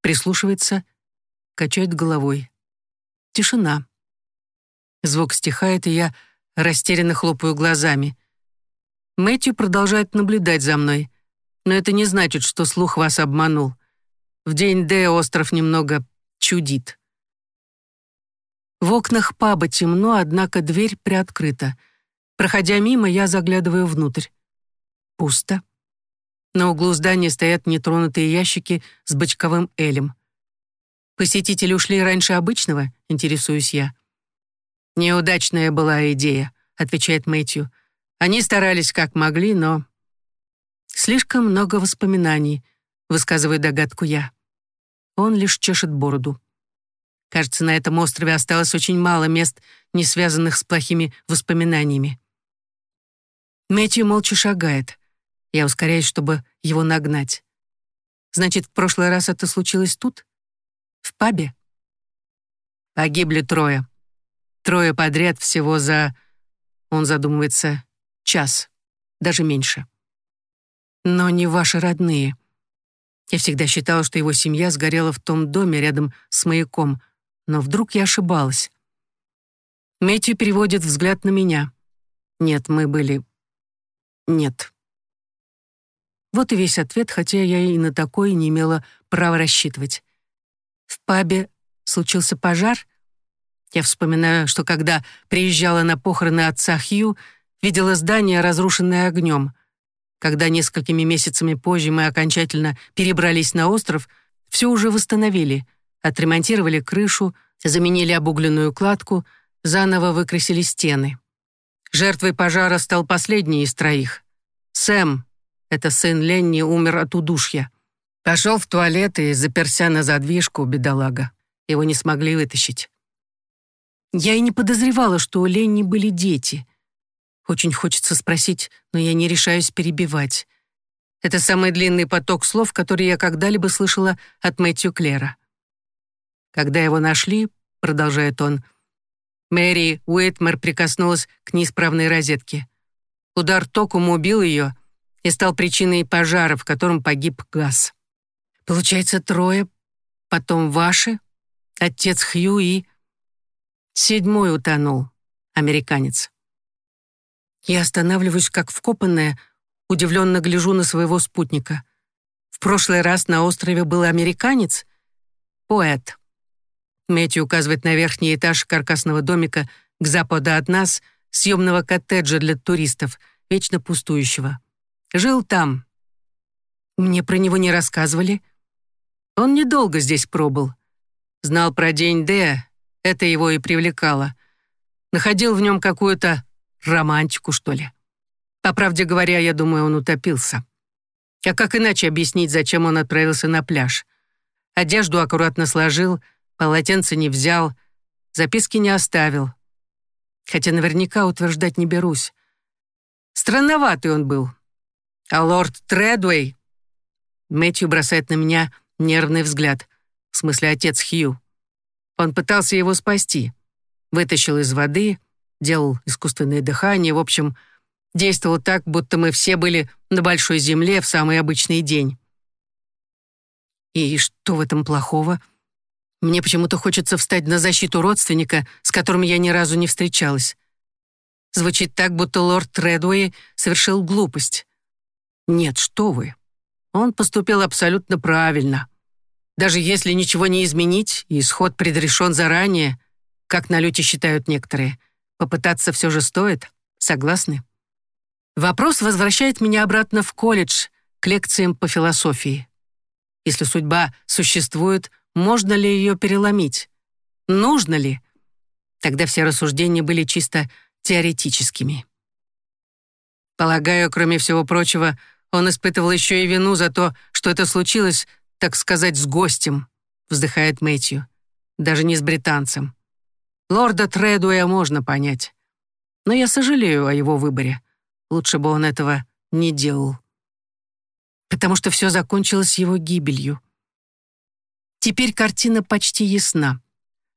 Прислушивается, качает головой. Тишина. Звук стихает, и я растерянно хлопаю глазами. Мэтью продолжает наблюдать за мной. Но это не значит, что слух вас обманул. В день Д остров немного чудит. В окнах паба темно, однако дверь приоткрыта. Проходя мимо, я заглядываю внутрь. Пусто. На углу здания стоят нетронутые ящики с бочковым элем. «Посетители ушли раньше обычного?» — интересуюсь я. «Неудачная была идея», — отвечает Мэтью. «Они старались как могли, но Слишком много воспоминаний, высказываю догадку я. Он лишь чешет бороду. Кажется, на этом острове осталось очень мало мест, не связанных с плохими воспоминаниями. Мэтью молча шагает. Я ускоряюсь, чтобы его нагнать. Значит, в прошлый раз это случилось тут? В пабе? Погибли трое. Трое подряд всего за... Он задумывается. Час. Даже меньше но не ваши родные. Я всегда считала, что его семья сгорела в том доме рядом с маяком, но вдруг я ошибалась. Мэтью переводит взгляд на меня. Нет, мы были... Нет. Вот и весь ответ, хотя я и на такое не имела права рассчитывать. В пабе случился пожар. Я вспоминаю, что когда приезжала на похороны отца Хью, видела здание, разрушенное огнем. Когда несколькими месяцами позже мы окончательно перебрались на остров, все уже восстановили, отремонтировали крышу, заменили обугленную кладку, заново выкрасили стены. Жертвой пожара стал последний из троих. Сэм, это сын Ленни, умер от удушья. Пошел в туалет и заперся на задвижку, бедолага. Его не смогли вытащить. Я и не подозревала, что у Ленни были дети. Очень хочется спросить, но я не решаюсь перебивать. Это самый длинный поток слов, который я когда-либо слышала от Мэтью Клера. Когда его нашли, продолжает он, Мэри Уитмер прикоснулась к неисправной розетке. Удар током убил ее и стал причиной пожара, в котором погиб газ. Получается, трое, потом ваши, отец Хью и... Седьмой утонул, американец. Я останавливаюсь, как вкопанная, удивленно гляжу на своего спутника. В прошлый раз на острове был американец? Поэт. Мэтью указывает на верхний этаж каркасного домика к западу от нас, съемного коттеджа для туристов, вечно пустующего. Жил там. Мне про него не рассказывали. Он недолго здесь пробыл. Знал про день Д, это его и привлекало. Находил в нем какую-то романтику, что ли. По правде говоря, я думаю, он утопился. А как иначе объяснить, зачем он отправился на пляж? Одежду аккуратно сложил, полотенце не взял, записки не оставил. Хотя наверняка утверждать не берусь. Странноватый он был. А лорд Тредуэй... Мэтью бросает на меня нервный взгляд. В смысле, отец Хью. Он пытался его спасти. Вытащил из воды, делал искусственное дыхание, в общем, действовал так, будто мы все были на большой земле в самый обычный день. И что в этом плохого? Мне почему-то хочется встать на защиту родственника, с которым я ни разу не встречалась. Звучит так, будто лорд Редуэй совершил глупость. Нет, что вы. Он поступил абсолютно правильно. Даже если ничего не изменить, и исход предрешен заранее, как на люте считают некоторые — Попытаться все же стоит. Согласны? Вопрос возвращает меня обратно в колледж, к лекциям по философии. Если судьба существует, можно ли ее переломить? Нужно ли? Тогда все рассуждения были чисто теоретическими. Полагаю, кроме всего прочего, он испытывал еще и вину за то, что это случилось, так сказать, с гостем, вздыхает Мэтью. Даже не с британцем. Лорда Тредуя можно понять. Но я сожалею о его выборе. Лучше бы он этого не делал. Потому что все закончилось его гибелью. Теперь картина почти ясна.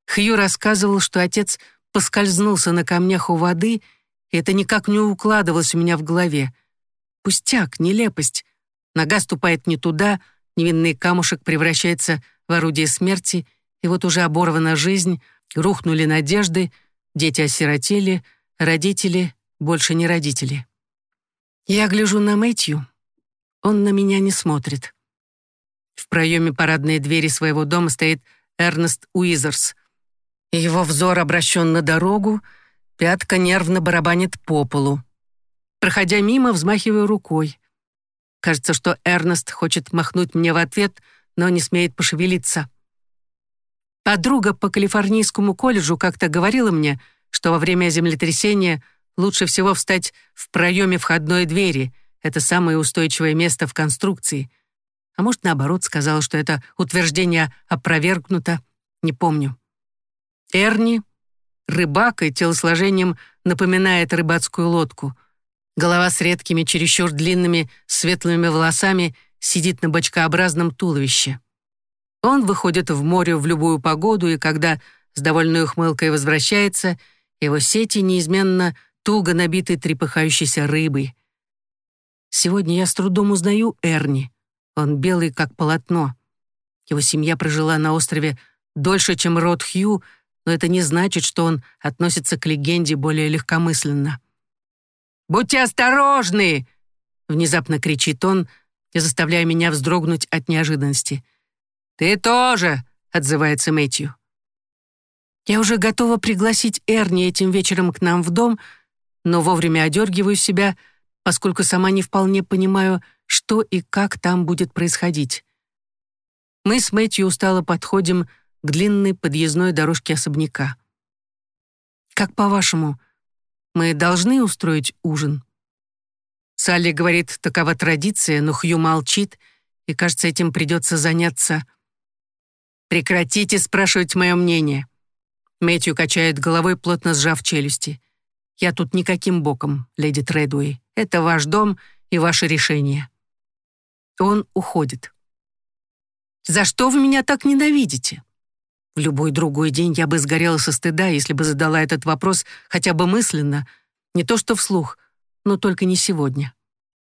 Хью рассказывал, что отец поскользнулся на камнях у воды, и это никак не укладывалось у меня в голове. Пустяк, нелепость. Нога ступает не туда, невинный камушек превращается в орудие смерти, и вот уже оборвана жизнь — Рухнули надежды, дети осиротели, родители больше не родители. Я гляжу на Мэтью. Он на меня не смотрит. В проеме парадной двери своего дома стоит Эрнест Уизерс. Его взор обращен на дорогу, пятка нервно барабанит по полу. Проходя мимо, взмахиваю рукой. Кажется, что Эрнест хочет махнуть мне в ответ, но не смеет пошевелиться. Подруга по Калифорнийскому колледжу как-то говорила мне, что во время землетрясения лучше всего встать в проеме входной двери. Это самое устойчивое место в конструкции. А может, наоборот, сказала, что это утверждение опровергнуто. Не помню. Эрни, рыбак и телосложением напоминает рыбацкую лодку. Голова с редкими, чересчур длинными, светлыми волосами сидит на бочкообразном туловище. Он выходит в море в любую погоду, и когда с довольной ухмылкой возвращается, его сети неизменно туго набиты трепыхающейся рыбой. Сегодня я с трудом узнаю Эрни. Он белый, как полотно. Его семья прожила на острове дольше, чем род Хью, но это не значит, что он относится к легенде более легкомысленно. «Будьте осторожны!» — внезапно кричит он, и заставляя меня вздрогнуть от неожиданности — «Ты тоже!» — отзывается Мэтью. Я уже готова пригласить Эрни этим вечером к нам в дом, но вовремя одергиваю себя, поскольку сама не вполне понимаю, что и как там будет происходить. Мы с Мэтью устало подходим к длинной подъездной дорожке особняка. «Как по-вашему, мы должны устроить ужин?» Салли говорит, такова традиция, но Хью молчит, и, кажется, этим придется заняться. «Прекратите спрашивать мое мнение». Мэтью качает головой, плотно сжав челюсти. «Я тут никаким боком, леди Тредуэй. Это ваш дом и ваше решение». Он уходит. «За что вы меня так ненавидите?» В любой другой день я бы сгорела со стыда, если бы задала этот вопрос хотя бы мысленно, не то что вслух, но только не сегодня.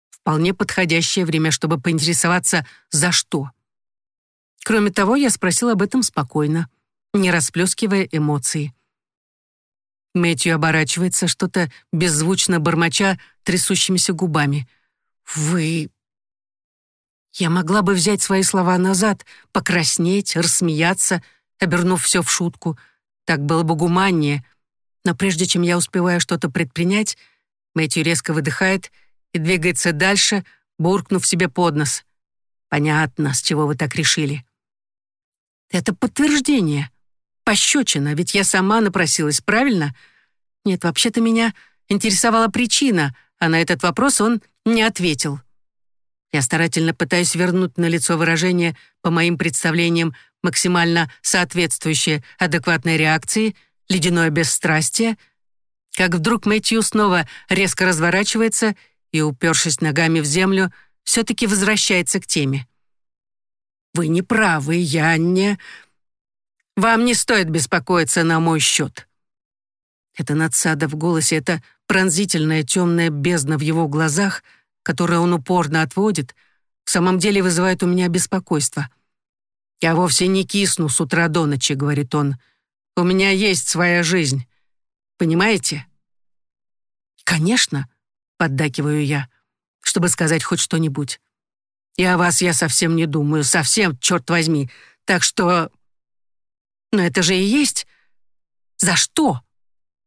Вполне подходящее время, чтобы поинтересоваться, за что. Кроме того, я спросила об этом спокойно, не расплескивая эмоции. Мэтью оборачивается, что-то беззвучно бормоча трясущимися губами. «Вы...» Я могла бы взять свои слова назад, покраснеть, рассмеяться, обернув все в шутку. Так было бы гуманнее. Но прежде чем я успеваю что-то предпринять, Мэтью резко выдыхает и двигается дальше, буркнув себе под нос. «Понятно, с чего вы так решили». «Это подтверждение. Пощечина, ведь я сама напросилась, правильно?» «Нет, вообще-то меня интересовала причина, а на этот вопрос он не ответил». Я старательно пытаюсь вернуть на лицо выражение, по моим представлениям, максимально соответствующее адекватной реакции, ледяное бесстрастие, как вдруг Мэтью снова резко разворачивается и, упершись ногами в землю, все-таки возвращается к теме. «Вы не правы, я не...» «Вам не стоит беспокоиться на мой счет». Это надсада в голосе, это пронзительная темная бездна в его глазах, которую он упорно отводит, в самом деле вызывает у меня беспокойство. «Я вовсе не кисну с утра до ночи», — говорит он. «У меня есть своя жизнь. Понимаете?» «Конечно», — поддакиваю я, чтобы сказать хоть что-нибудь. «И о вас я совсем не думаю, совсем, черт возьми. Так что...» «Но это же и есть...» «За что?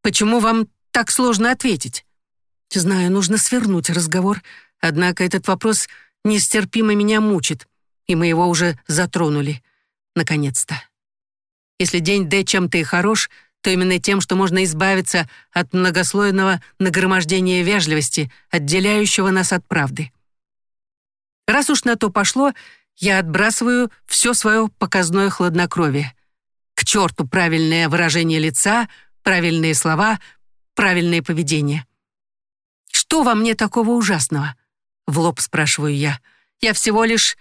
Почему вам так сложно ответить?» «Знаю, нужно свернуть разговор, однако этот вопрос нестерпимо меня мучит, и мы его уже затронули. Наконец-то. Если день Д чем-то и хорош, то именно тем, что можно избавиться от многослойного нагромождения вежливости, отделяющего нас от правды. Раз уж на то пошло, я отбрасываю все свое показное хладнокровие. К черту правильное выражение лица, правильные слова, правильное поведение. «Что во мне такого ужасного?» — в лоб спрашиваю я. «Я всего лишь...»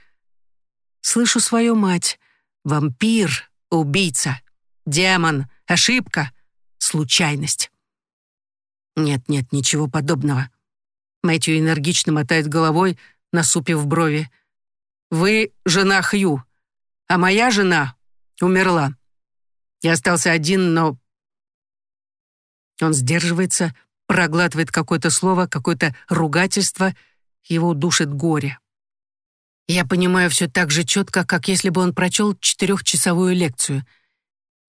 Слышу свою мать. «Вампир, убийца, демон, Ошибка, случайность. Нет-нет, ничего подобного. Мэтью энергично мотает головой, насупив брови. Вы жена Хью, а моя жена умерла. Я остался один, но... Он сдерживается, проглатывает какое-то слово, какое-то ругательство, его душит горе. Я понимаю все так же четко, как если бы он прочел четырехчасовую лекцию —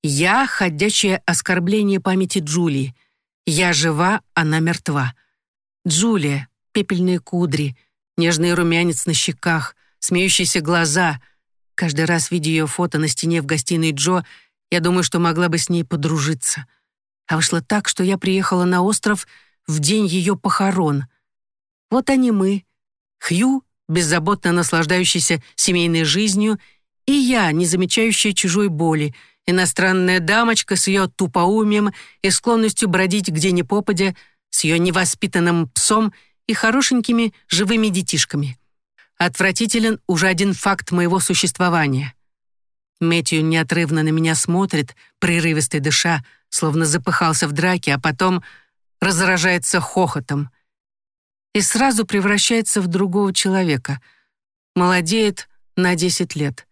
я — ходячее оскорбление памяти Джулии. Я жива, она мертва. Джулия, пепельные кудри, нежный румянец на щеках, смеющиеся глаза. Каждый раз, видя ее фото на стене в гостиной Джо, я думаю, что могла бы с ней подружиться. А вышло так, что я приехала на остров в день ее похорон. Вот они мы. Хью, беззаботно наслаждающийся семейной жизнью, и я, не замечающая чужой боли — Иностранная дамочка с ее тупоумием и склонностью бродить где ни попадя, с ее невоспитанным псом и хорошенькими живыми детишками. Отвратителен уже один факт моего существования. Мэтью неотрывно на меня смотрит, прерывисто дыша, словно запыхался в драке, а потом разражается хохотом. И сразу превращается в другого человека. Молодеет на десять лет.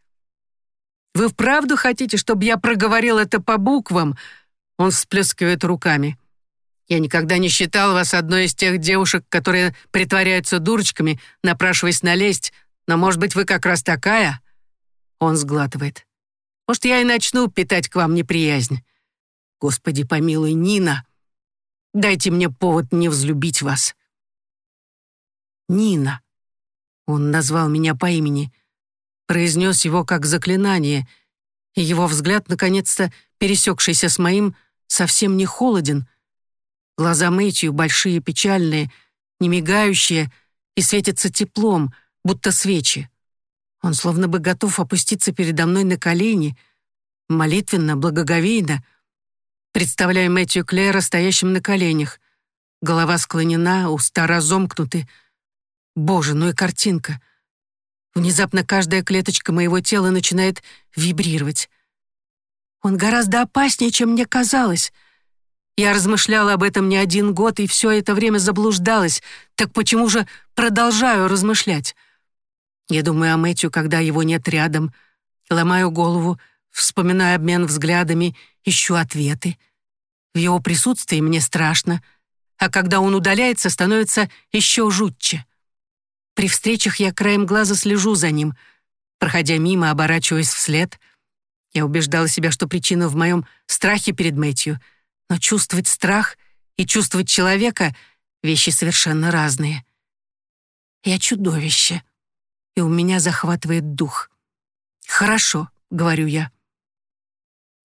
Вы вправду хотите, чтобы я проговорил это по буквам?» Он всплескивает руками. «Я никогда не считал вас одной из тех девушек, которые притворяются дурочками, напрашиваясь налезть, но, может быть, вы как раз такая?» Он сглатывает. «Может, я и начну питать к вам неприязнь. Господи помилуй, Нина, дайте мне повод не взлюбить вас». Нина. Он назвал меня по имени, произнес его как заклинание, и его взгляд, наконец-то пересекшийся с моим, совсем не холоден. Глаза Мэтью большие, печальные, не мигающие, и светятся теплом, будто свечи. Он словно бы готов опуститься передо мной на колени, молитвенно, благоговейно. Представляю Мэтью Клэра стоящим на коленях. Голова склонена, уста разомкнуты. Боже, ну и картинка. Внезапно каждая клеточка моего тела начинает вибрировать. Он гораздо опаснее, чем мне казалось. Я размышляла об этом не один год и все это время заблуждалась. Так почему же продолжаю размышлять? Я думаю о Мэтью, когда его нет рядом. Ломаю голову, вспоминаю обмен взглядами, ищу ответы. В его присутствии мне страшно, а когда он удаляется, становится еще жутче. При встречах я краем глаза слежу за ним, проходя мимо, оборачиваясь вслед. Я убеждала себя, что причина в моем страхе перед Мэтью, но чувствовать страх и чувствовать человека — вещи совершенно разные. Я чудовище и у меня захватывает дух. «Хорошо», — говорю я.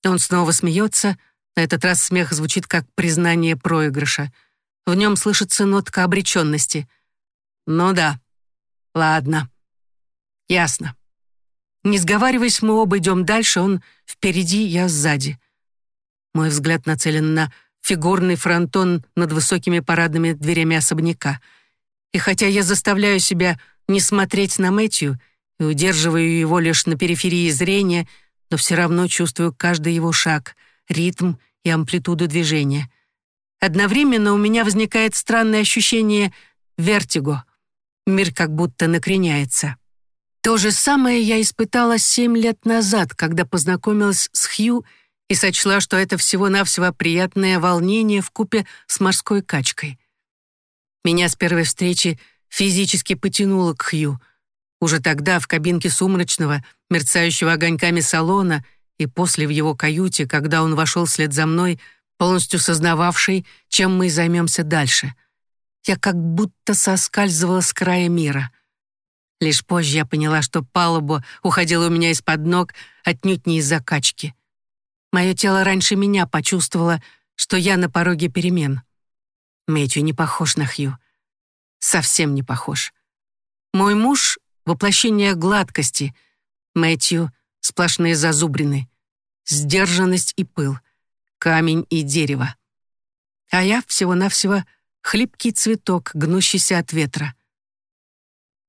Он снова смеется, на этот раз смех звучит как признание проигрыша. В нем слышится нотка обреченности. «Ну да, ладно, ясно». Не сговариваясь, мы оба идем дальше, он впереди, я сзади. Мой взгляд нацелен на фигурный фронтон над высокими парадными дверями особняка. И хотя я заставляю себя не смотреть на Мэтью и удерживаю его лишь на периферии зрения, но все равно чувствую каждый его шаг, ритм и амплитуду движения. Одновременно у меня возникает странное ощущение вертиго. Мир как будто накреняется. То же самое я испытала семь лет назад, когда познакомилась с Хью и сочла, что это всего-навсего приятное волнение в купе с морской качкой. Меня с первой встречи физически потянуло к Хью. Уже тогда в кабинке сумрачного, мерцающего огоньками салона и после в его каюте, когда он вошел вслед за мной, полностью сознававший, чем мы займемся дальше. Я как будто соскальзывала с края мира. Лишь позже я поняла, что палуба уходила у меня из-под ног отнюдь не из-за качки. Мое тело раньше меня почувствовало, что я на пороге перемен. Мэтью не похож на Хью совсем не похож. Мой муж — воплощение гладкости, Мэтью — сплошные зазубрины, сдержанность и пыл, камень и дерево. А я всего-навсего хлипкий цветок, гнущийся от ветра.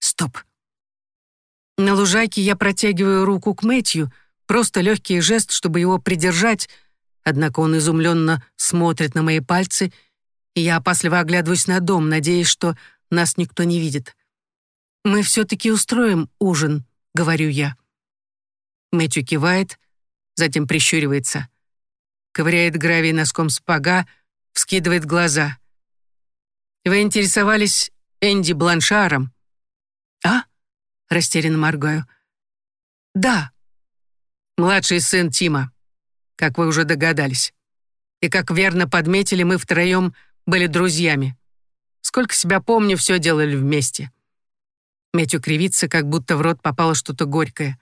Стоп. На лужайке я протягиваю руку к Мэтью, просто легкий жест, чтобы его придержать, однако он изумленно смотрит на мои пальцы, и я опасливо оглядываюсь на дом, надеясь, что нас никто не видит. «Мы все-таки устроим ужин», — говорю я. Мэтью кивает, затем прищуривается. Ковыряет гравий носком спага, вскидывает глаза. «Вы интересовались Энди Бланшаром?» «А?» — растерянно моргаю. «Да». «Младший сын Тима, как вы уже догадались. И как верно подметили, мы втроем были друзьями. Сколько себя помню, все делали вместе. Мэтью кривится, как будто в рот попало что-то горькое.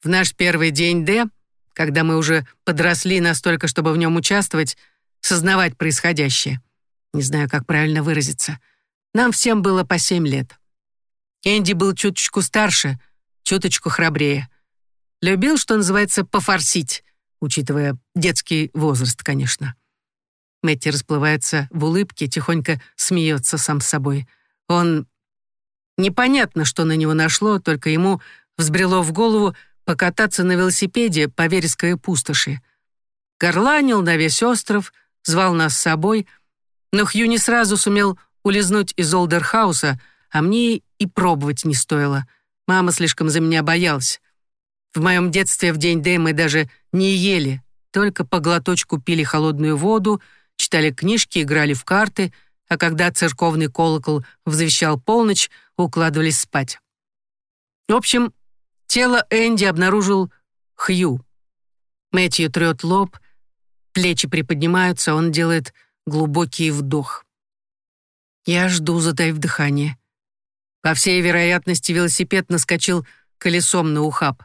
В наш первый день Д, когда мы уже подросли настолько, чтобы в нем участвовать, сознавать происходящее. Не знаю, как правильно выразиться. Нам всем было по семь лет. Энди был чуточку старше, чуточку храбрее. Любил, что называется, пофорсить, учитывая детский возраст, конечно. Мэтти расплывается в улыбке, тихонько смеется сам с собой. Он... Непонятно, что на него нашло, только ему взбрело в голову покататься на велосипеде по вересковой пустоши. Горланил на весь остров, звал нас с собой, но Хью не сразу сумел улизнуть из Олдерхауса, а мне и пробовать не стоило. Мама слишком за меня боялась. В моем детстве в день Д мы даже не ели, только по глоточку пили холодную воду, читали книжки, играли в карты, а когда церковный колокол взвещал полночь, укладывались спать. В общем, тело Энди обнаружил Хью. Мэтью трет лоб, плечи приподнимаются, он делает глубокий вдох. Я жду, затаив дыхание. По всей вероятности, велосипед наскочил колесом на ухаб.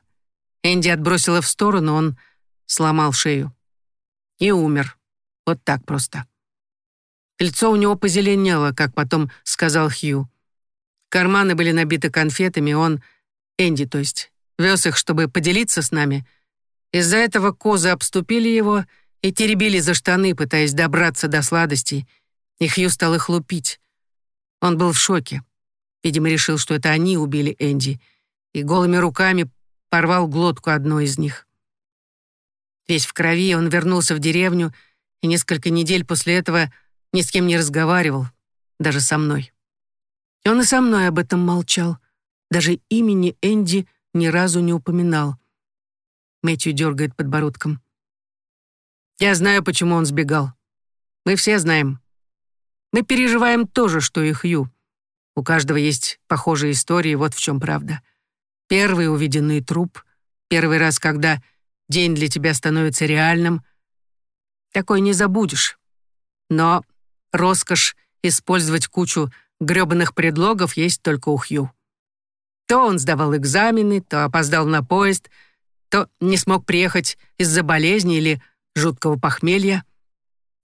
Энди отбросила в сторону, он сломал шею. И умер. Вот так просто. Лицо у него позеленело, как потом сказал Хью. Карманы были набиты конфетами, он, Энди, то есть, вез их, чтобы поделиться с нами. Из-за этого козы обступили его и теребили за штаны, пытаясь добраться до сладостей, и Хью стал их лупить. Он был в шоке. Видимо, решил, что это они убили Энди, и голыми руками порвал глотку одной из них. Весь в крови он вернулся в деревню, и несколько недель после этого ни с кем не разговаривал, даже со мной. И он и со мной об этом молчал, даже имени Энди ни разу не упоминал. Мэтью дергает подбородком. Я знаю, почему он сбегал. Мы все знаем. Мы переживаем то же, что и Хью. У каждого есть похожие истории, вот в чем правда. Первый увиденный труп, первый раз, когда день для тебя становится реальным. Такой не забудешь. Но роскошь использовать кучу грёбаных предлогов есть только у Хью. То он сдавал экзамены, то опоздал на поезд, то не смог приехать из-за болезни или жуткого похмелья.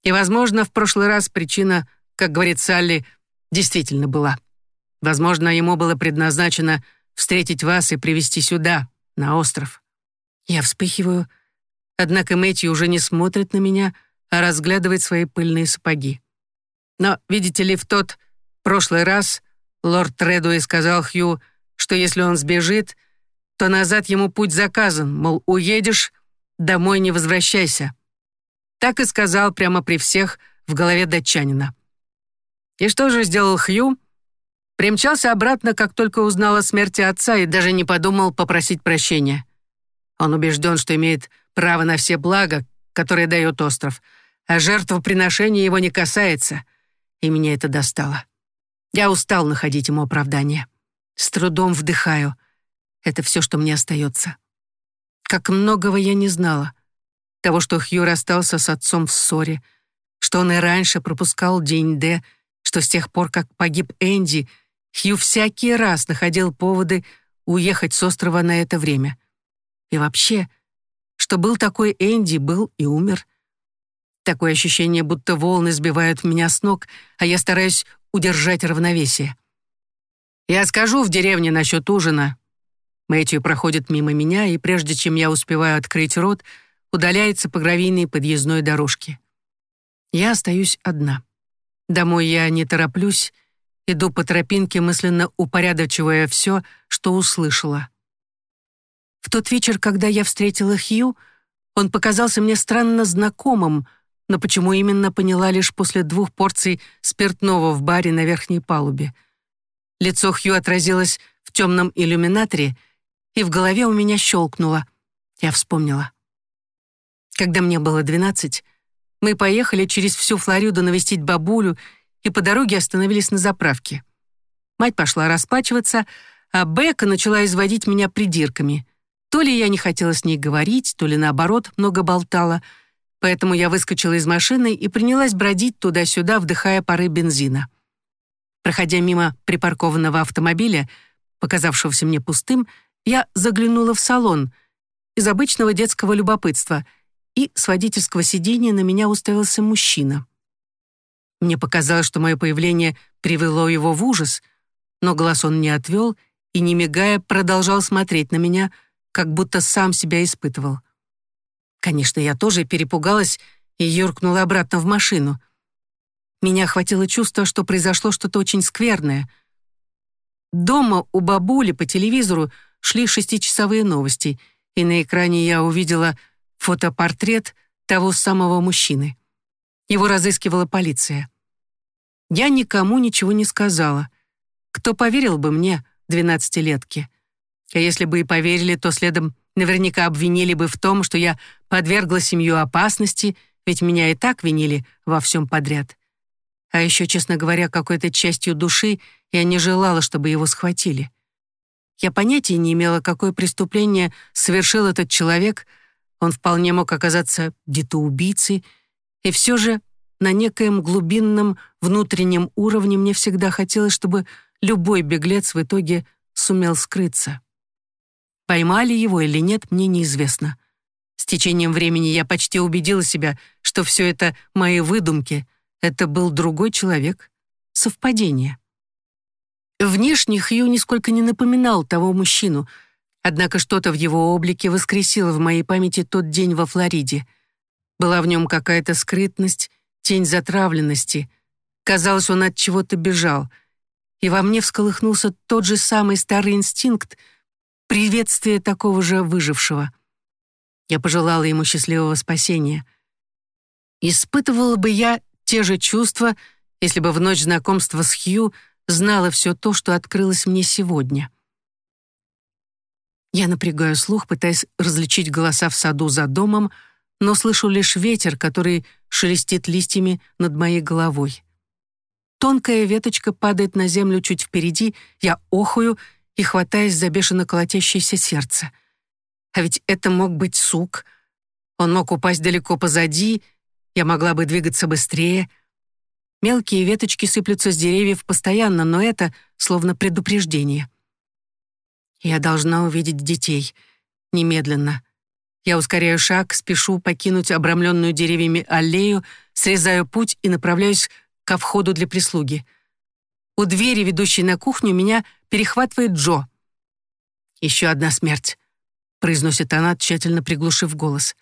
И, возможно, в прошлый раз причина, как говорит Салли, действительно была. Возможно, ему было предназначено встретить вас и привести сюда, на остров. Я вспыхиваю, однако Мэтью уже не смотрит на меня, а разглядывает свои пыльные сапоги. Но, видите ли, в тот прошлый раз лорд Тредуэй сказал Хью, что если он сбежит, то назад ему путь заказан, мол, уедешь, домой не возвращайся. Так и сказал прямо при всех в голове датчанина. И что же сделал Хью? Примчался обратно, как только узнал о смерти отца и даже не подумал попросить прощения. Он убежден, что имеет право на все блага, которые дает остров, а жертвоприношение его не касается, и меня это достало. Я устал находить ему оправдание. С трудом вдыхаю. Это все, что мне остается. Как многого я не знала того, что Хью расстался с отцом в ссоре, что он и раньше пропускал день Д, что с тех пор, как погиб Энди, Хью всякий раз находил поводы уехать с острова на это время. И вообще, что был такой Энди, был и умер. Такое ощущение, будто волны сбивают меня с ног, а я стараюсь удержать равновесие. «Я скажу в деревне насчет ужина». Мэтью проходит мимо меня, и прежде чем я успеваю открыть рот, удаляется по гравийной подъездной дорожке. Я остаюсь одна. Домой я не тороплюсь, иду по тропинке, мысленно упорядочивая все, что услышала. В тот вечер, когда я встретила Хью, он показался мне странно знакомым, но почему именно поняла лишь после двух порций спиртного в баре на верхней палубе. Лицо Хью отразилось в темном иллюминаторе, и в голове у меня щелкнуло. Я вспомнила. Когда мне было двенадцать, мы поехали через всю Флориду навестить бабулю и по дороге остановились на заправке. Мать пошла расплачиваться, а Бека начала изводить меня придирками. То ли я не хотела с ней говорить, то ли наоборот много болтала, поэтому я выскочила из машины и принялась бродить туда-сюда, вдыхая пары бензина. Проходя мимо припаркованного автомобиля, показавшегося мне пустым, я заглянула в салон из обычного детского любопытства — и с водительского сиденья на меня уставился мужчина. Мне показалось, что мое появление привело его в ужас, но глаз он не отвел и, не мигая, продолжал смотреть на меня, как будто сам себя испытывал. Конечно, я тоже перепугалась и юркнула обратно в машину. Меня охватило чувство, что произошло что-то очень скверное. Дома у бабули по телевизору шли шестичасовые новости, и на экране я увидела — фотопортрет того самого мужчины. Его разыскивала полиция. Я никому ничего не сказала. Кто поверил бы мне, двенадцатилетке? А если бы и поверили, то следом наверняка обвинили бы в том, что я подвергла семью опасности, ведь меня и так винили во всем подряд. А еще, честно говоря, какой-то частью души я не желала, чтобы его схватили. Я понятия не имела, какое преступление совершил этот человек — он вполне мог оказаться где-то убийцей, и все же на некоем глубинном внутреннем уровне мне всегда хотелось, чтобы любой беглец в итоге сумел скрыться. Поймали его или нет, мне неизвестно. С течением времени я почти убедила себя, что все это мои выдумки. Это был другой человек. Совпадение. Внешне Хью нисколько не напоминал того мужчину, однако что-то в его облике воскресило в моей памяти тот день во Флориде. Была в нем какая-то скрытность, тень затравленности. Казалось, он от чего-то бежал. И во мне всколыхнулся тот же самый старый инстинкт приветствия такого же выжившего — я пожелала ему счастливого спасения. Испытывала бы я те же чувства, если бы в ночь знакомства с Хью знала все то, что открылось мне сегодня. Я напрягаю слух, пытаясь различить голоса в саду за домом, но слышу лишь ветер, который шелестит листьями над моей головой. Тонкая веточка падает на землю чуть впереди, я охую и хватаюсь за бешено колотящееся сердце. А ведь это мог быть сук. Он мог упасть далеко позади, я могла бы двигаться быстрее. Мелкие веточки сыплются с деревьев постоянно, но это словно предупреждение. Я должна увидеть детей. Немедленно. Я ускоряю шаг, спешу покинуть обрамленную деревьями аллею, срезаю путь и направляюсь ко входу для прислуги. У двери, ведущей на кухню, меня перехватывает Джо. Еще одна смерть произносит она, тщательно приглушив голос.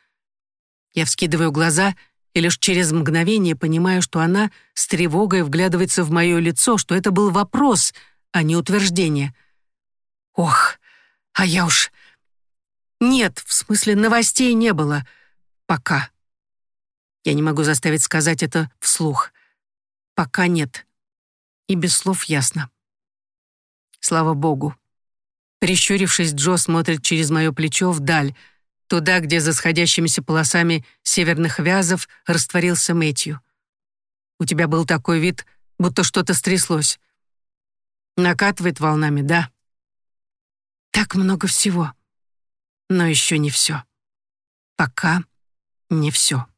Я вскидываю глаза и лишь через мгновение понимаю, что она с тревогой вглядывается в мое лицо, что это был вопрос, а не утверждение. Ох, а я уж... Нет, в смысле новостей не было. Пока. Я не могу заставить сказать это вслух. Пока нет. И без слов ясно. Слава богу. Прищурившись, Джо смотрит через мое плечо вдаль, туда, где за сходящимися полосами северных вязов растворился Мэтью. У тебя был такой вид, будто что-то стряслось. Накатывает волнами, да? Так много всего. Но еще не все. Пока не все.